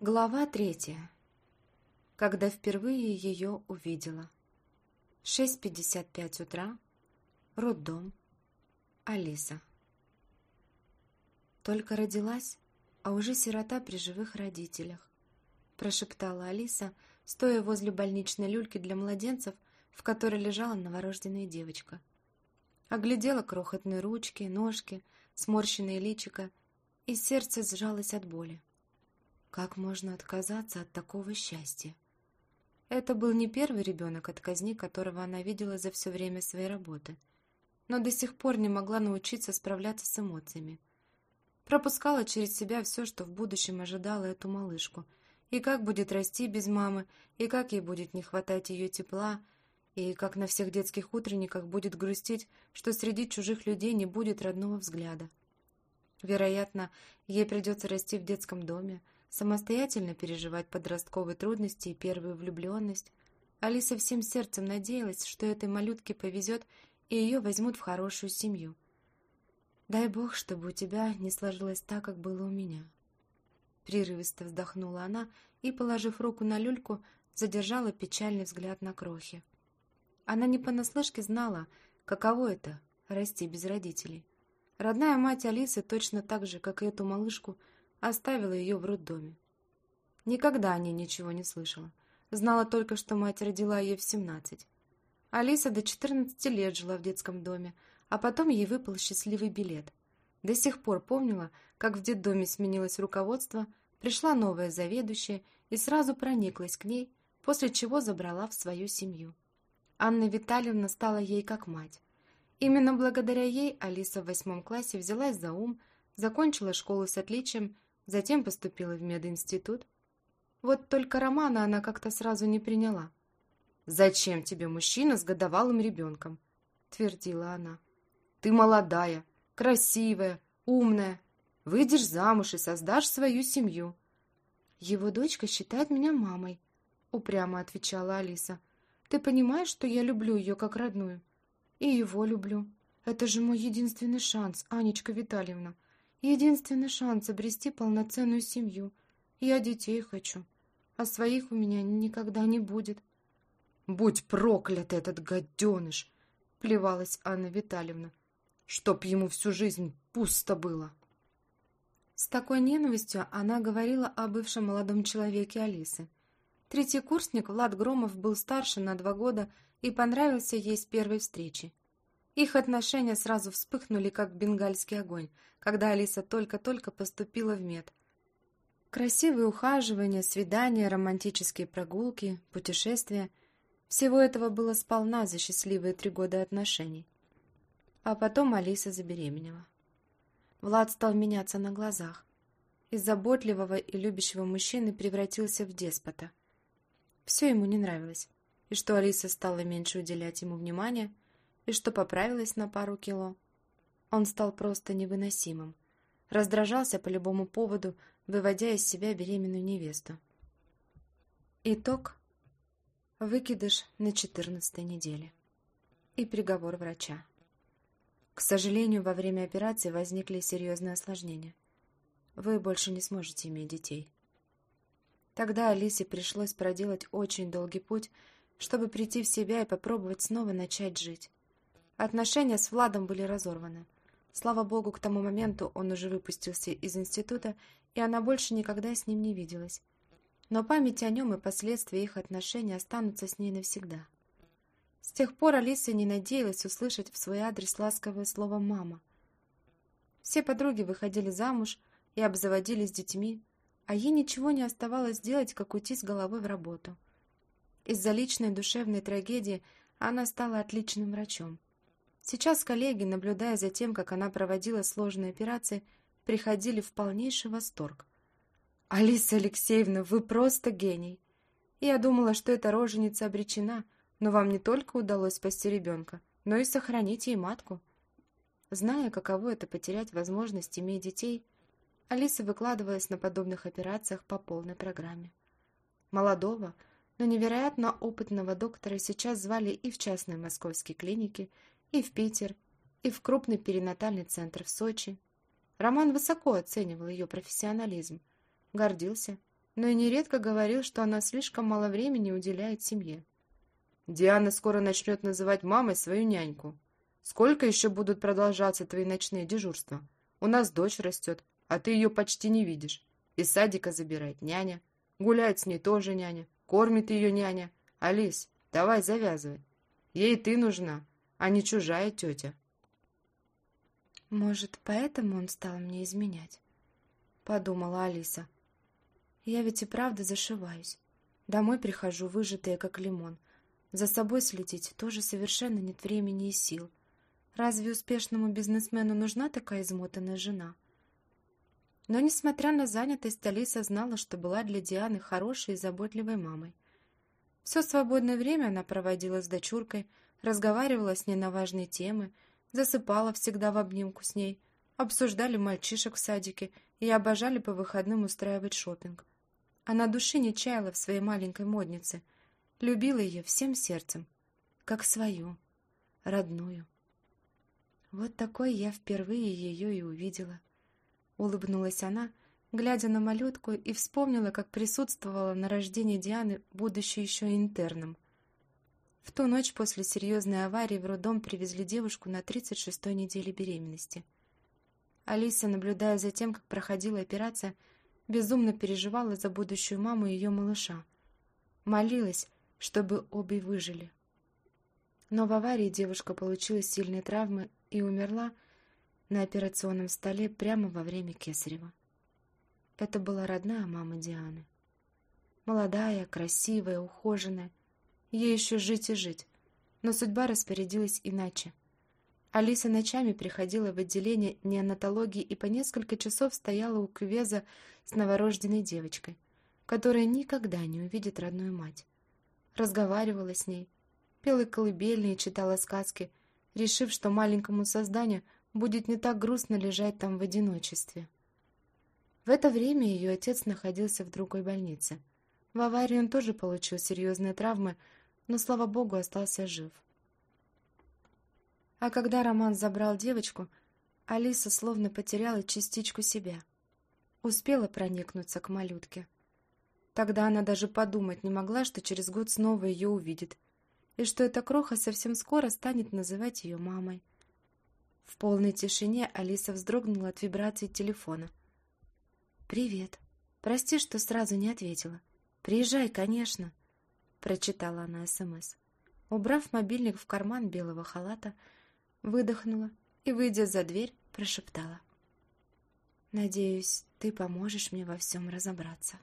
Глава третья. Когда впервые ее увидела. 6.55 утра. Роддом. Алиса. Только родилась, а уже сирота при живых родителях. Прошептала Алиса, стоя возле больничной люльки для младенцев, в которой лежала новорожденная девочка. Оглядела крохотные ручки, ножки, сморщенные личико, и сердце сжалось от боли. Как можно отказаться от такого счастья? Это был не первый ребенок от казни, которого она видела за все время своей работы, но до сих пор не могла научиться справляться с эмоциями. Пропускала через себя все, что в будущем ожидала эту малышку, и как будет расти без мамы, и как ей будет не хватать ее тепла, и как на всех детских утренниках будет грустить, что среди чужих людей не будет родного взгляда. Вероятно, ей придется расти в детском доме, самостоятельно переживать подростковые трудности и первую влюбленность. Алиса всем сердцем надеялась, что этой малютке повезет, и ее возьмут в хорошую семью. «Дай Бог, чтобы у тебя не сложилось так, как было у меня». Прерывисто вздохнула она и, положив руку на люльку, задержала печальный взгляд на крохи. Она не понаслышке знала, каково это — расти без родителей. Родная мать Алисы точно так же, как и эту малышку, Оставила ее в роддоме. Никогда о ней ничего не слышала. Знала только, что мать родила ее в семнадцать. Алиса до четырнадцати лет жила в детском доме, а потом ей выпал счастливый билет. До сих пор помнила, как в детдоме сменилось руководство, пришла новая заведующая и сразу прониклась к ней, после чего забрала в свою семью. Анна Витальевна стала ей как мать. Именно благодаря ей Алиса в восьмом классе взялась за ум, закончила школу с отличием Затем поступила в мединститут. Вот только Романа она как-то сразу не приняла. «Зачем тебе мужчина с годовалым ребенком?» — твердила она. «Ты молодая, красивая, умная. Выйдешь замуж и создашь свою семью». «Его дочка считает меня мамой», — упрямо отвечала Алиса. «Ты понимаешь, что я люблю ее как родную?» «И его люблю. Это же мой единственный шанс, Анечка Витальевна. Единственный шанс обрести полноценную семью. Я детей хочу, а своих у меня никогда не будет. «Будь проклят этот гаденыш!» — плевалась Анна Витальевна. «Чтоб ему всю жизнь пусто было!» С такой ненавистью она говорила о бывшем молодом человеке Алисы. Третий курсник Влад Громов был старше на два года и понравился ей с первой встречи. Их отношения сразу вспыхнули, как бенгальский огонь, когда Алиса только-только поступила в мед. Красивые ухаживания, свидания, романтические прогулки, путешествия — всего этого было сполна за счастливые три года отношений. А потом Алиса забеременела. Влад стал меняться на глазах. Из заботливого и любящего мужчины превратился в деспота. Все ему не нравилось. И что Алиса стала меньше уделять ему внимания — и что поправилась на пару кило. Он стал просто невыносимым. Раздражался по любому поводу, выводя из себя беременную невесту. Итог. Выкидыш на четырнадцатой неделе. И приговор врача. К сожалению, во время операции возникли серьезные осложнения. Вы больше не сможете иметь детей. Тогда Алисе пришлось проделать очень долгий путь, чтобы прийти в себя и попробовать снова начать жить. Отношения с Владом были разорваны. Слава богу, к тому моменту он уже выпустился из института, и она больше никогда с ним не виделась. Но память о нем и последствия их отношений останутся с ней навсегда. С тех пор Алиса не надеялась услышать в свой адрес ласковое слово «мама». Все подруги выходили замуж и обзаводились детьми, а ей ничего не оставалось делать, как уйти с головой в работу. Из-за личной душевной трагедии она стала отличным врачом. Сейчас коллеги, наблюдая за тем, как она проводила сложные операции, приходили в полнейший восторг. «Алиса Алексеевна, вы просто гений! Я думала, что эта роженица обречена, но вам не только удалось спасти ребенка, но и сохранить ей матку». Зная, каково это потерять возможность иметь детей, Алиса выкладывалась на подобных операциях по полной программе. Молодого, но невероятно опытного доктора сейчас звали и в частные московские клиники, и в Питер, и в крупный перинатальный центр в Сочи. Роман высоко оценивал ее профессионализм, гордился, но и нередко говорил, что она слишком мало времени уделяет семье. «Диана скоро начнет называть мамой свою няньку. Сколько еще будут продолжаться твои ночные дежурства? У нас дочь растет, а ты ее почти не видишь. Из садика забирает няня, гуляет с ней тоже няня, кормит ее няня. Алис, давай завязывай. Ей ты нужна, а не чужая тетя». «Может, поэтому он стал мне изменять?» — подумала Алиса. «Я ведь и правда зашиваюсь. Домой прихожу, выжатая, как лимон. За собой следить тоже совершенно нет времени и сил. Разве успешному бизнесмену нужна такая измотанная жена?» Но, несмотря на занятость, Алиса знала, что была для Дианы хорошей и заботливой мамой. Все свободное время она проводила с дочуркой, разговаривала с ней на важные темы — засыпала всегда в обнимку с ней, обсуждали мальчишек в садике и обожали по выходным устраивать шопинг. Она души не чаяла в своей маленькой моднице, любила ее всем сердцем, как свою, родную. Вот такой я впервые ее и увидела. Улыбнулась она, глядя на малютку, и вспомнила, как присутствовала на рождении Дианы, будучи еще интерном — в ту ночь после серьезной аварии в роддом привезли девушку на 36-й неделе беременности. Алиса, наблюдая за тем, как проходила операция, безумно переживала за будущую маму и ее малыша. Молилась, чтобы обе выжили. Но в аварии девушка получила сильные травмы и умерла на операционном столе прямо во время кесарева. Это была родная мама Дианы. Молодая, красивая, ухоженная, Ей еще жить и жить. Но судьба распорядилась иначе. Алиса ночами приходила в отделение неонатологии и по несколько часов стояла у кювеза с новорожденной девочкой, которая никогда не увидит родную мать. Разговаривала с ней, пела колыбельные читала сказки, решив, что маленькому созданию будет не так грустно лежать там в одиночестве. В это время ее отец находился в другой больнице. В аварии он тоже получил серьезные травмы, но, слава богу, остался жив. А когда Роман забрал девочку, Алиса словно потеряла частичку себя. Успела проникнуться к малютке. Тогда она даже подумать не могла, что через год снова ее увидит, и что эта кроха совсем скоро станет называть ее мамой. В полной тишине Алиса вздрогнула от вибрации телефона. «Привет. Прости, что сразу не ответила. Приезжай, конечно». — прочитала она СМС. Убрав мобильник в карман белого халата, выдохнула и, выйдя за дверь, прошептала. «Надеюсь, ты поможешь мне во всем разобраться».